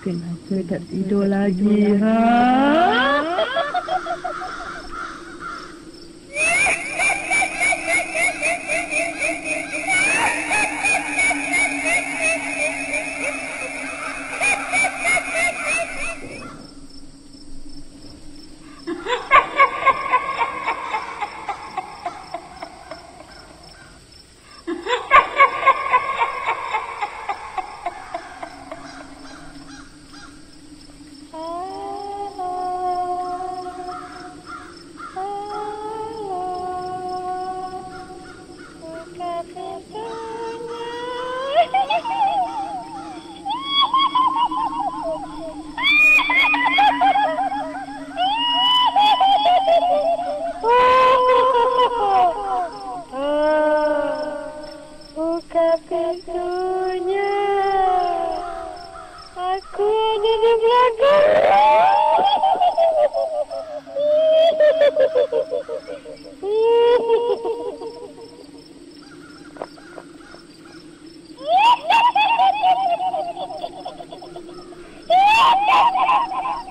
Kenapa tak tidur lagi, ha? Oh, my God.